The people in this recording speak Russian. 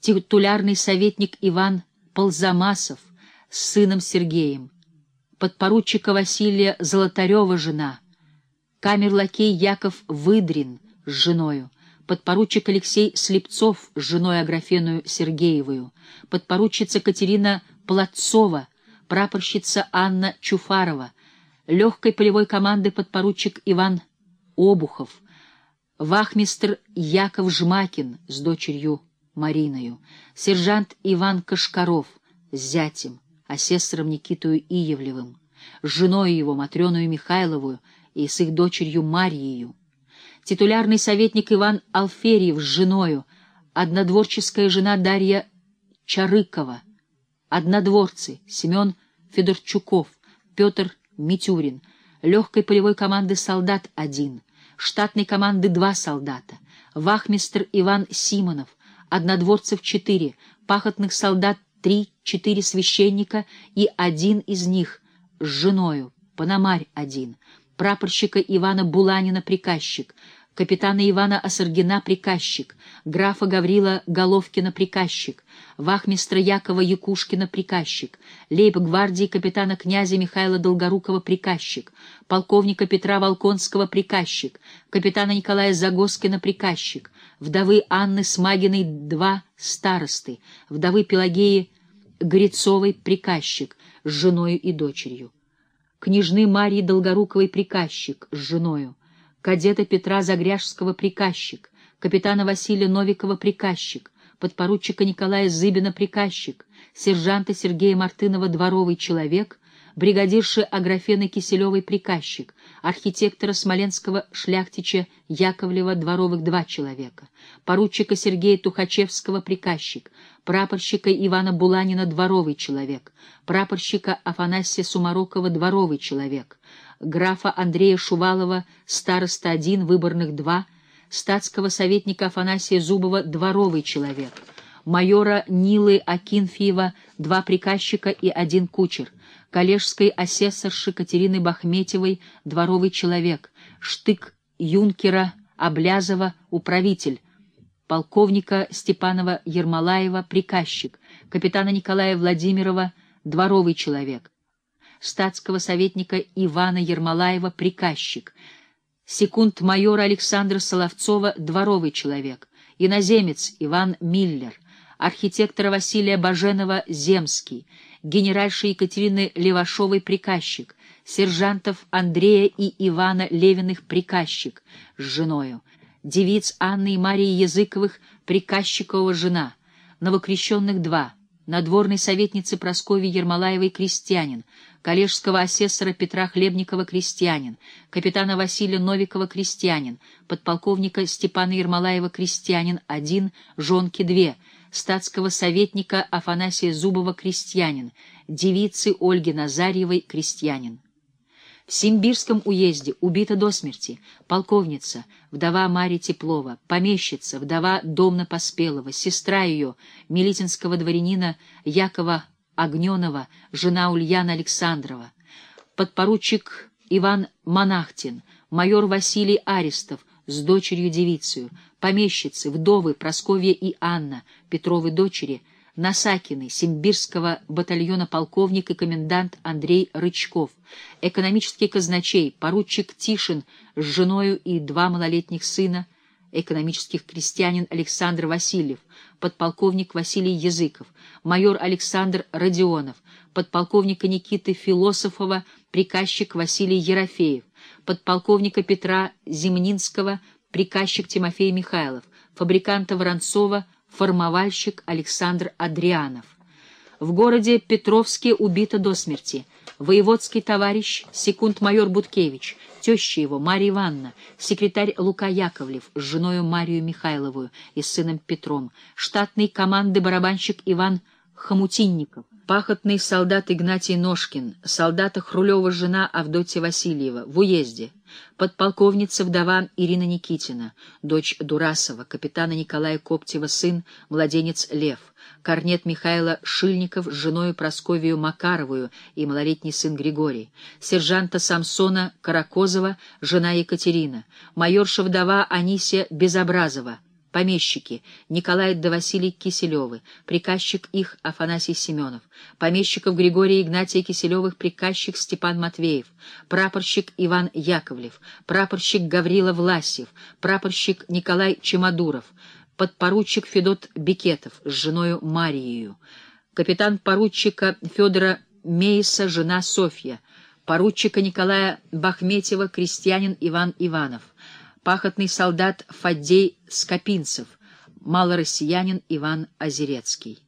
титулярный советник Иван Ползамасов с сыном Сергеем, подпоручика Василия Золотарева жена, камер-лакей Яков Выдрин с женою, подпоручик Алексей Слепцов с женой Аграфеную Сергеевую, подпоручица Катерина Платцова, прапорщица Анна Чуфарова, легкой полевой команды подпоручик Иван Обухов, вахмистр Яков Жмакин с дочерью Мариною, сержант Иван Кашкаров с зятем, асессором Никитою Иевлевым, с женой его Матреною Михайловую и с их дочерью Марьею, титулярный советник Иван Алферьев с женою, однодворческая жена Дарья Чарыкова, однодворцы Семен Федорчуков, Петр Митюрин, легкой полевой команды солдат один, штатной команды два солдата, вахмистр Иван Симонов, однодворцев четыре, пахотных солдат три-четыре священника и один из них с женою, Пономарь один, прапорщика Ивана Буланина приказчик, капитана Ивана Осаргина приказчик, графа Гаврила Головкина приказчик, вахмистра Якова Якушкина приказчик, лейб-гвардии капитана князя Михаила Долгорукова приказчик, полковника Петра Волконского приказчик, капитана Николая Загоскина приказчик, вдовы Анны Смагиной два старосты, вдовы Пелагеи Грицовой приказчик с женою и дочерью княжны Марьи Долгоруковой приказчик с женою, кадета Петра Загряжского приказчик, капитана Василия Новикова приказчик, подпоручика Николая Зыбина приказчик, сержанта Сергея Мартынова дворовый человек, бригадирши Аграфены Киселевой приказчик, архитектора Смоленского шляхтича Яковлева дворовых два человека, поручика Сергея Тухачевского приказчик, прапорщика Ивана Буланина дворовый человек, прапорщика Афанасия Сумарокова дворовый человек, графа Андрея Шувалова староста один, выборных два, статского советника Афанасия Зубова дворовый человек, майора Нилы Акинфиева два приказчика и один кучер, коллежской асессорши Катерины Бахметьевой дворовый человек, штык юнкера Облязова управитель, полковника Степанова Ермолаева приказчик, капитана Николая Владимирова дворовый человек, статского советника Ивана Ермолаева приказчик, секунд-майора Александра Соловцова дворовый человек, иноземец Иван Миллер, архитектора Василия Баженова земский, генеральши Екатерины Левашовой приказчик, сержантов Андрея и Ивана Левиных приказчик с женою, девиц Анны и Марии Языковых приказчикова жена, новокрещенных два, надворной советницы Прасковьи Ермолаевой крестьянин, коллежского асессора Петра Хлебникова крестьянин, капитана Василия Новикова крестьянин, подполковника Степана Ермолаева крестьянин один, жонки две — статского советника Афанасия Зубова крестьянин, девицы Ольги Назарьевой крестьянин. В Симбирском уезде убита до смерти полковница, вдова Марья Теплова, помещица, вдова Домна Поспелова, сестра ее, милитинского дворянина Якова Огненова, жена Ульяна Александрова, подпоручик Иван Монахтин, майор Василий Аристов с дочерью девицею, помещицы, вдовы Просковья и Анна, Петровы дочери, Насакины, Симбирского батальона полковник и комендант Андрей Рычков, экономический казначей, поручик Тишин с женою и два малолетних сына, экономических крестьянин Александр Васильев, подполковник Василий Языков, майор Александр Родионов, подполковника Никиты Философова, приказчик Василий Ерофеев, подполковника Петра Зимнинского, приказчик Тимофей Михайлов, фабриканта Воронцова, формовальщик Александр Адрианов. В городе Петровске убито до смерти воеводский товарищ секунд-майор Буткевич, теща его Марья Ивановна, секретарь Лука Яковлев с женою Марию Михайловую и сыном Петром, штатный команды барабанщик Иван Хомутинников, пахотный солдат Игнатий Ножкин, солдата Хрулева жена Авдотья Васильева в уезде, подполковница вдова Ирина Никитина, дочь Дурасова, капитана Николая Коптева сын, младенец Лев, корнет Михаила Шильников с женой Просковию Макаровую и малолетний сын Григорий, сержанта Самсона Каракозова, жена Екатерина, майорша вдова Анисия Безобразова, Помещики Николай да Василий Киселевы, приказчик их Афанасий Семенов, помещиков Григория Игнатия Киселевых приказчик Степан Матвеев, прапорщик Иван Яковлев, прапорщик Гаврила Власьев, прапорщик Николай Чемодуров, подпоручик Федот Бикетов с женою Марией, капитан-поручика Федора Мейса, жена Софья, поручика Николая Бахметьева, крестьянин Иван Иванов, пахотный солдат Фаддей Скопинцев, малороссиянин Иван Озерецкий.